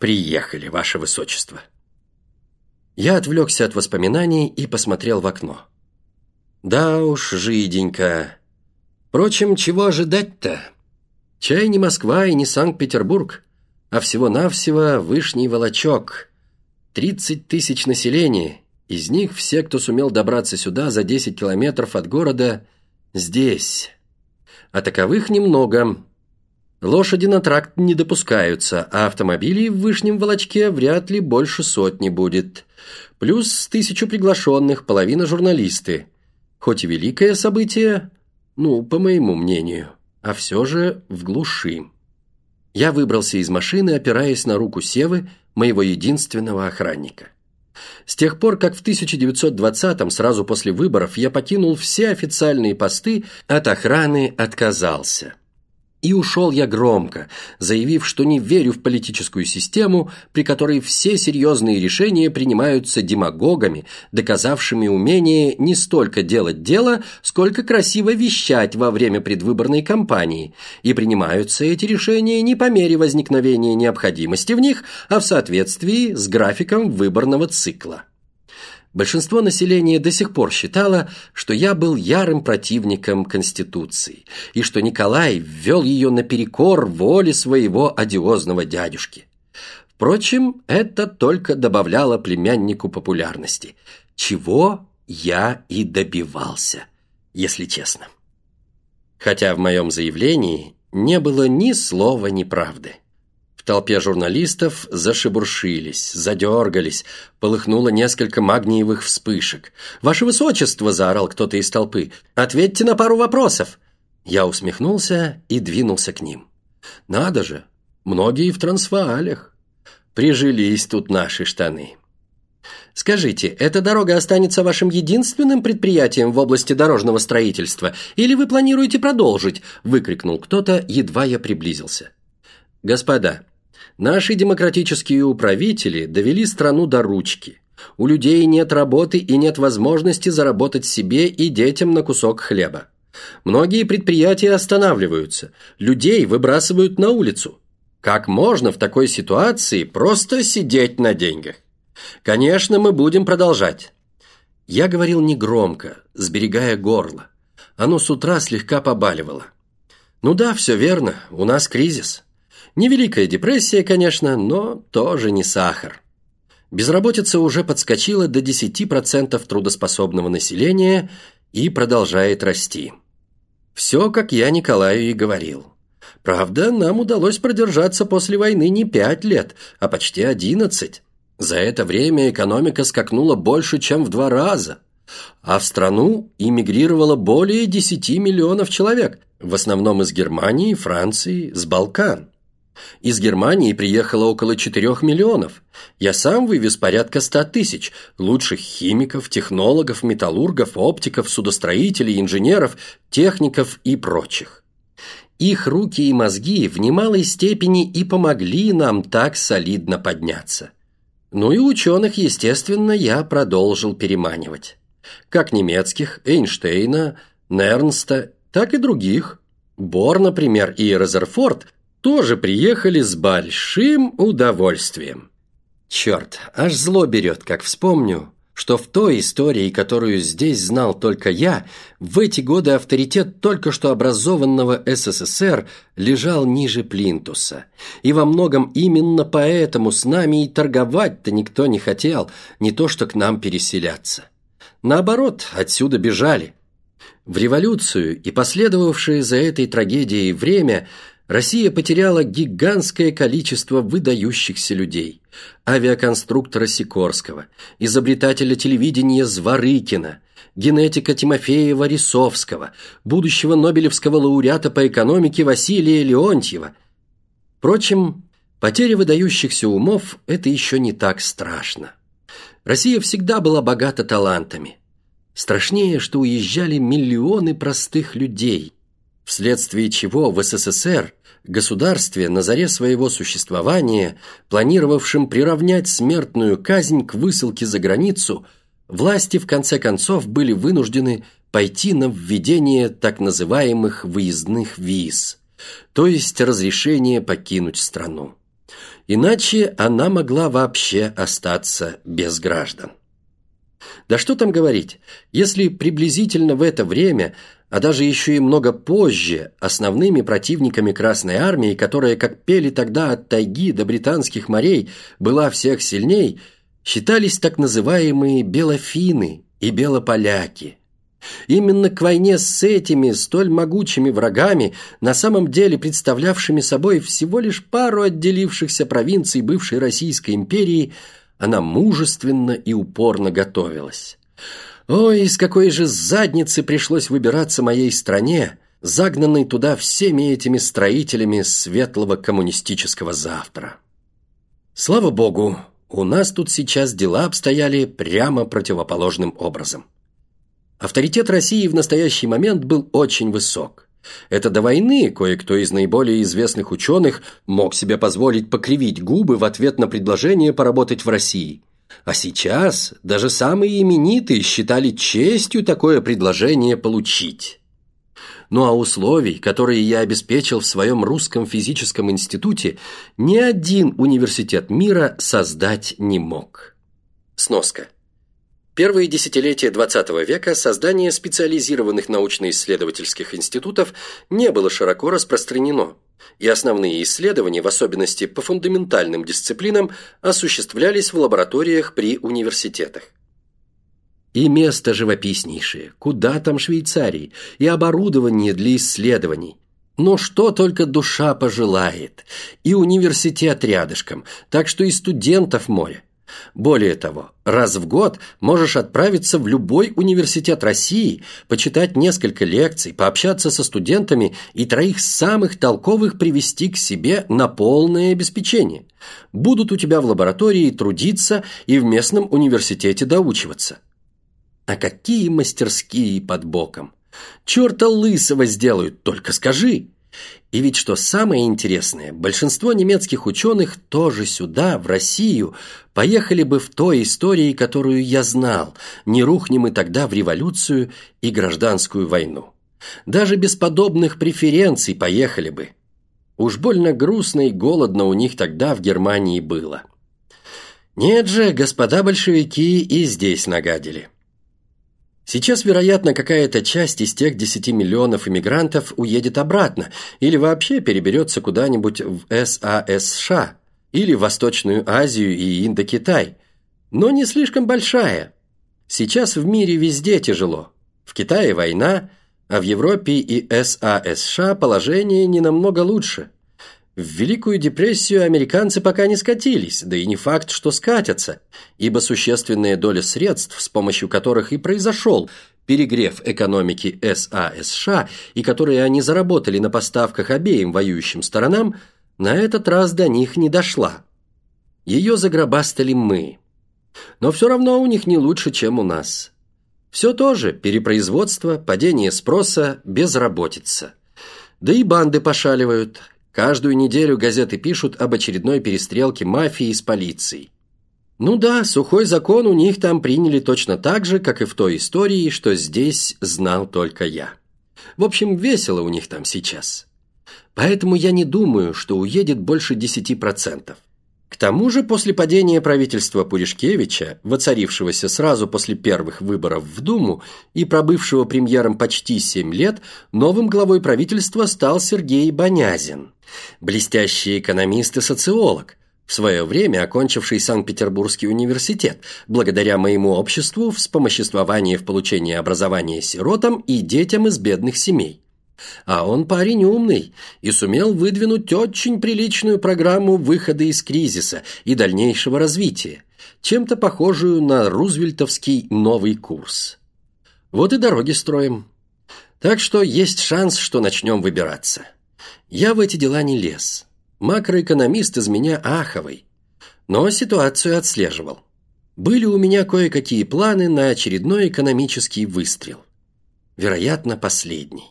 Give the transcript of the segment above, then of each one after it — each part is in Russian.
приехали, ваше высочество». Я отвлекся от воспоминаний и посмотрел в окно. Да уж, жиденько. Впрочем, чего ожидать-то? Чай не Москва и не Санкт-Петербург, а всего-навсего Вышний Волочок. Тридцать тысяч населения, из них все, кто сумел добраться сюда за десять километров от города, здесь. А таковых немного. Лошади на тракт не допускаются, а автомобилей в Вышнем Волочке вряд ли больше сотни будет. Плюс тысячу приглашенных, половина журналисты. Хоть и великое событие, ну, по моему мнению, а все же в глуши. Я выбрался из машины, опираясь на руку Севы, моего единственного охранника. С тех пор, как в 1920-м, сразу после выборов, я покинул все официальные посты, от охраны отказался. И ушел я громко, заявив, что не верю в политическую систему, при которой все серьезные решения принимаются демагогами, доказавшими умение не столько делать дело, сколько красиво вещать во время предвыборной кампании, и принимаются эти решения не по мере возникновения необходимости в них, а в соответствии с графиком выборного цикла. Большинство населения до сих пор считало, что я был ярым противником Конституции, и что Николай ввел ее наперекор воле своего одиозного дядюшки. Впрочем, это только добавляло племяннику популярности, чего я и добивался, если честно. Хотя в моем заявлении не было ни слова неправды. В толпе журналистов зашебуршились, задергались, полыхнуло несколько магниевых вспышек. «Ваше Высочество!» – заорал кто-то из толпы. «Ответьте на пару вопросов!» Я усмехнулся и двинулся к ним. «Надо же! Многие в трансваалях. Прижились тут наши штаны». «Скажите, эта дорога останется вашим единственным предприятием в области дорожного строительства, или вы планируете продолжить?» – выкрикнул кто-то, едва я приблизился. «Господа, Наши демократические управители довели страну до ручки. У людей нет работы и нет возможности заработать себе и детям на кусок хлеба. Многие предприятия останавливаются, людей выбрасывают на улицу. Как можно в такой ситуации просто сидеть на деньгах? Конечно, мы будем продолжать. Я говорил негромко, сберегая горло. Оно с утра слегка побаливало. Ну да, все верно, у нас кризис. Невеликая депрессия, конечно, но тоже не сахар. Безработица уже подскочила до 10% трудоспособного населения и продолжает расти. Все, как я Николаю и говорил. Правда, нам удалось продержаться после войны не 5 лет, а почти 11. За это время экономика скакнула больше, чем в два раза. А в страну иммигрировало более 10 миллионов человек, в основном из Германии, Франции, с Балкан. Из Германии приехало около 4 миллионов. Я сам вывез порядка 100 тысяч лучших химиков, технологов, металлургов, оптиков, судостроителей, инженеров, техников и прочих. Их руки и мозги в немалой степени и помогли нам так солидно подняться. Ну и ученых, естественно, я продолжил переманивать. Как немецких, Эйнштейна, Нернста, так и других. Бор, например, и Резерфорд – тоже приехали с большим удовольствием. Черт, аж зло берет, как вспомню, что в той истории, которую здесь знал только я, в эти годы авторитет только что образованного СССР лежал ниже плинтуса. И во многом именно поэтому с нами и торговать-то никто не хотел, не то что к нам переселяться. Наоборот, отсюда бежали. В революцию и последовавшее за этой трагедией время – Россия потеряла гигантское количество выдающихся людей. Авиаконструктора Сикорского, изобретателя телевидения Зворыкина, генетика Тимофея Рисовского, будущего Нобелевского лауреата по экономике Василия Леонтьева. Впрочем, потеря выдающихся умов – это еще не так страшно. Россия всегда была богата талантами. Страшнее, что уезжали миллионы простых людей, вследствие чего в СССР – государстве на заре своего существования, планировавшем приравнять смертную казнь к высылке за границу, власти в конце концов были вынуждены пойти на введение так называемых выездных виз, то есть разрешение покинуть страну. Иначе она могла вообще остаться без граждан. Да что там говорить, если приблизительно в это время, а даже еще и много позже, основными противниками Красной Армии, которая, как пели тогда от тайги до британских морей, была всех сильней, считались так называемые белофины и белополяки. Именно к войне с этими столь могучими врагами, на самом деле представлявшими собой всего лишь пару отделившихся провинций бывшей Российской империи – она мужественно и упорно готовилась. Ой, из какой же задницы пришлось выбираться моей стране, загнанной туда всеми этими строителями светлого коммунистического завтра. Слава богу, у нас тут сейчас дела обстояли прямо противоположным образом. Авторитет России в настоящий момент был очень высок. Это до войны кое-кто из наиболее известных ученых мог себе позволить покривить губы в ответ на предложение поработать в России. А сейчас даже самые именитые считали честью такое предложение получить. Ну а условий, которые я обеспечил в своем русском физическом институте, ни один университет мира создать не мог. Сноска. Первые десятилетия XX века создание специализированных научно-исследовательских институтов не было широко распространено, и основные исследования, в особенности по фундаментальным дисциплинам, осуществлялись в лабораториях при университетах. И место живописнейшее, куда там Швейцарии, и оборудование для исследований. Но что только душа пожелает, и университет рядышком, так что и студентов море. Более того, раз в год можешь отправиться в любой университет России, почитать несколько лекций, пообщаться со студентами и троих самых толковых привести к себе на полное обеспечение. Будут у тебя в лаборатории трудиться и в местном университете доучиваться. А какие мастерские под боком! Черта лысого сделают, только скажи! И ведь что самое интересное, большинство немецких ученых тоже сюда, в Россию, поехали бы в той истории, которую я знал, не рухнем мы тогда в революцию и гражданскую войну. Даже без подобных преференций поехали бы. Уж больно грустно и голодно у них тогда в Германии было. Нет же, господа большевики и здесь нагадили. Сейчас, вероятно, какая-то часть из тех 10 миллионов иммигрантов уедет обратно или вообще переберется куда-нибудь в САСШ или в Восточную Азию и Индокитай. Но не слишком большая. Сейчас в мире везде тяжело. В Китае война, а в Европе и САСШ положение не намного лучше – в Великую депрессию американцы пока не скатились, да и не факт, что скатятся, ибо существенная доля средств, с помощью которых и произошел перегрев экономики САСШ и которые они заработали на поставках обеим воюющим сторонам, на этот раз до них не дошла. Ее загробастали мы. Но все равно у них не лучше, чем у нас. Все тоже перепроизводство, падение спроса, безработица. Да и банды пошаливают, Каждую неделю газеты пишут об очередной перестрелке мафии с полицией. Ну да, сухой закон у них там приняли точно так же, как и в той истории, что здесь знал только я. В общем, весело у них там сейчас. Поэтому я не думаю, что уедет больше 10%. К тому же, после падения правительства Пуришкевича, воцарившегося сразу после первых выборов в Думу и пробывшего премьером почти 7 лет, новым главой правительства стал Сергей Бонязин, блестящий экономист и социолог, в свое время окончивший Санкт-Петербургский университет, благодаря моему обществу вспомоществование в получении образования сиротам и детям из бедных семей. А он парень умный и сумел выдвинуть очень приличную программу выхода из кризиса и дальнейшего развития, чем-то похожую на рузвельтовский новый курс. Вот и дороги строим. Так что есть шанс, что начнем выбираться. Я в эти дела не лез. Макроэкономист из меня аховый. Но ситуацию отслеживал. Были у меня кое-какие планы на очередной экономический выстрел. Вероятно, последний.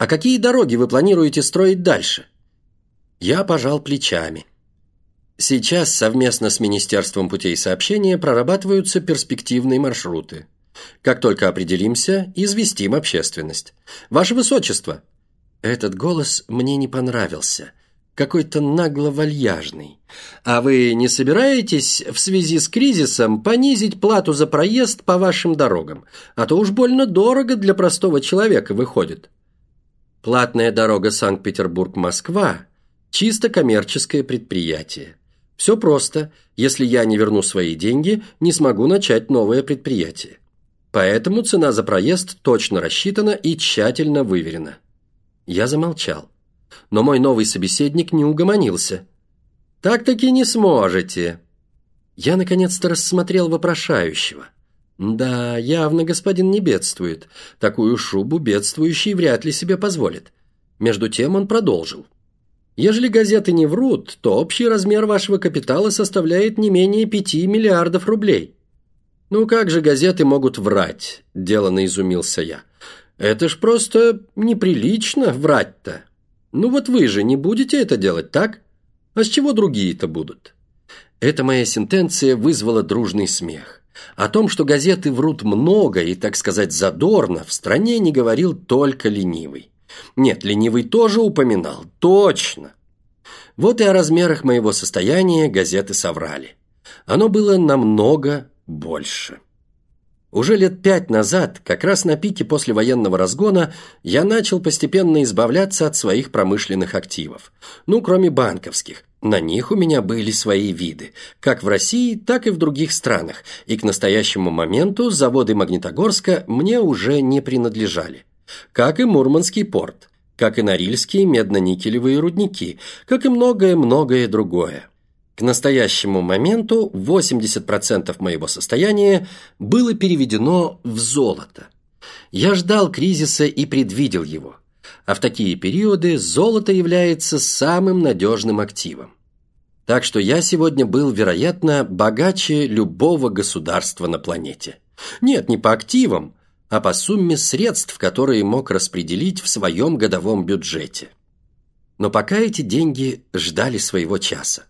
А какие дороги вы планируете строить дальше? Я пожал плечами. Сейчас совместно с Министерством путей сообщения прорабатываются перспективные маршруты. Как только определимся, известим общественность. Ваше Высочество!» Этот голос мне не понравился. какой-то нагло-вальяжный. А вы не собираетесь в связи с кризисом понизить плату за проезд по вашим дорогам? А то уж больно дорого для простого человека выходит. Платная дорога Санкт-Петербург-Москва – чисто коммерческое предприятие. Все просто. Если я не верну свои деньги, не смогу начать новое предприятие. Поэтому цена за проезд точно рассчитана и тщательно выверена. Я замолчал. Но мой новый собеседник не угомонился. «Так-таки не сможете». Я наконец-то рассмотрел вопрошающего. Да, явно господин не бедствует. Такую шубу бедствующий вряд ли себе позволит. Между тем он продолжил. Ежели газеты не врут, то общий размер вашего капитала составляет не менее пяти миллиардов рублей. Ну как же газеты могут врать? Делано изумился я. Это ж просто неприлично врать-то. Ну вот вы же не будете это делать, так? А с чего другие-то будут? Эта моя сентенция вызвала дружный смех. О том, что газеты врут много и, так сказать, задорно, в стране не говорил только ленивый. Нет, ленивый тоже упоминал, точно. Вот и о размерах моего состояния газеты соврали. Оно было намного больше. Уже лет пять назад, как раз на пике послевоенного разгона, я начал постепенно избавляться от своих промышленных активов. Ну, кроме банковских. На них у меня были свои виды, как в России, так и в других странах, и к настоящему моменту заводы Магнитогорска мне уже не принадлежали. Как и Мурманский порт, как и Норильские медно-никелевые рудники, как и многое-многое другое. К настоящему моменту 80% моего состояния было переведено в золото. Я ждал кризиса и предвидел его. А в такие периоды золото является самым надежным активом. Так что я сегодня был, вероятно, богаче любого государства на планете. Нет, не по активам, а по сумме средств, которые мог распределить в своем годовом бюджете. Но пока эти деньги ждали своего часа.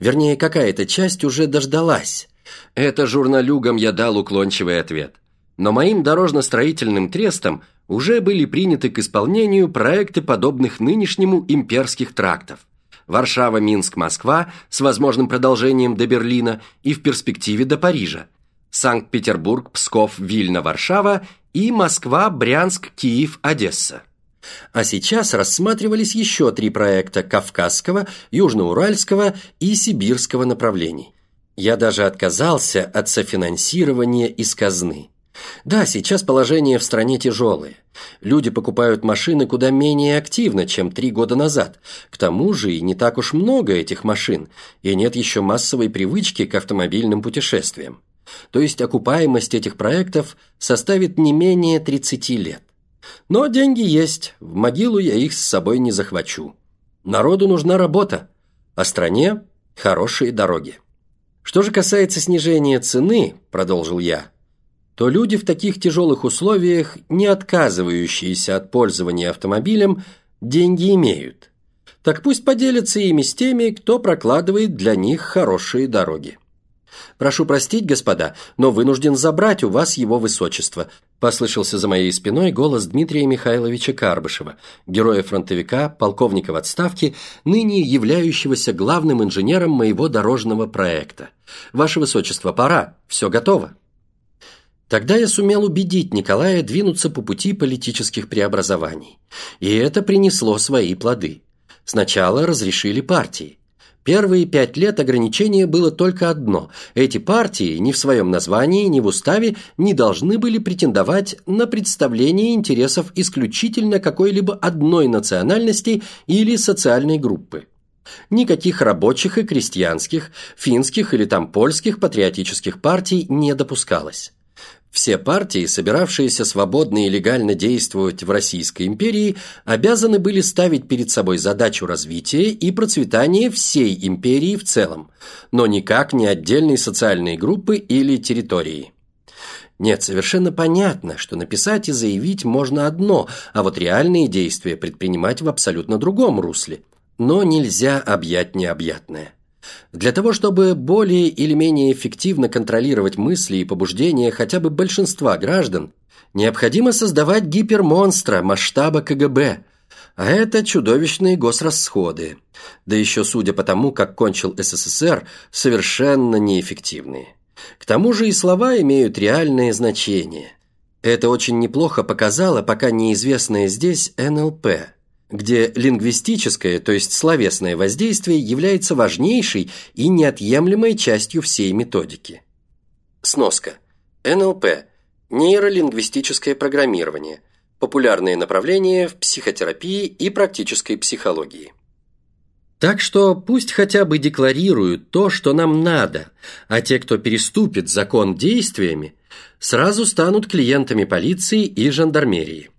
Вернее, какая-то часть уже дождалась. Это журналюгам я дал уклончивый ответ. Но моим дорожно-строительным трестом уже были приняты к исполнению проекты подобных нынешнему имперских трактов. Варшава, Минск, Москва с возможным продолжением до Берлина и в перспективе до Парижа. Санкт-Петербург, Псков, Вильна, Варшава и Москва, Брянск, Киев, Одесса. А сейчас рассматривались еще три проекта Кавказского, Южноуральского и Сибирского направлений. Я даже отказался от софинансирования из казны. Да, сейчас положение в стране тяжелое. Люди покупают машины куда менее активно, чем три года назад. К тому же и не так уж много этих машин, и нет еще массовой привычки к автомобильным путешествиям. То есть окупаемость этих проектов составит не менее 30 лет. Но деньги есть, в могилу я их с собой не захвачу. Народу нужна работа, а стране – хорошие дороги. Что же касается снижения цены, продолжил я, то люди в таких тяжелых условиях, не отказывающиеся от пользования автомобилем, деньги имеют. Так пусть поделятся ими с теми, кто прокладывает для них хорошие дороги. «Прошу простить, господа, но вынужден забрать у вас его высочество», послышался за моей спиной голос Дмитрия Михайловича Карбышева, героя-фронтовика, полковника в отставке, ныне являющегося главным инженером моего дорожного проекта. «Ваше высочество, пора, все готово». Тогда я сумел убедить Николая двинуться по пути политических преобразований. И это принесло свои плоды. Сначала разрешили партии. Первые пять лет ограничение было только одно. Эти партии ни в своем названии, ни в уставе не должны были претендовать на представление интересов исключительно какой-либо одной национальности или социальной группы. Никаких рабочих и крестьянских, финских или там польских патриотических партий не допускалось. Все партии, собиравшиеся свободно и легально действовать в Российской империи, обязаны были ставить перед собой задачу развития и процветания всей империи в целом, но никак не отдельной социальной группы или территории. Нет, совершенно понятно, что написать и заявить можно одно, а вот реальные действия предпринимать в абсолютно другом русле. Но нельзя объять необъятное. Для того, чтобы более или менее эффективно контролировать мысли и побуждения хотя бы большинства граждан, необходимо создавать гипермонстра масштаба КГБ, А это чудовищные госрасходы. Да еще, судя по тому, как кончил СССР, совершенно неэффективные. К тому же и слова имеют реальное значение. Это очень неплохо показало пока неизвестное здесь НЛП, где лингвистическое, то есть словесное воздействие является важнейшей и неотъемлемой частью всей методики. Сноска. НЛП – нейролингвистическое программирование, популярное направление в психотерапии и практической психологии. Так что пусть хотя бы декларируют то, что нам надо, а те, кто переступит закон действиями, сразу станут клиентами полиции и жандармерии.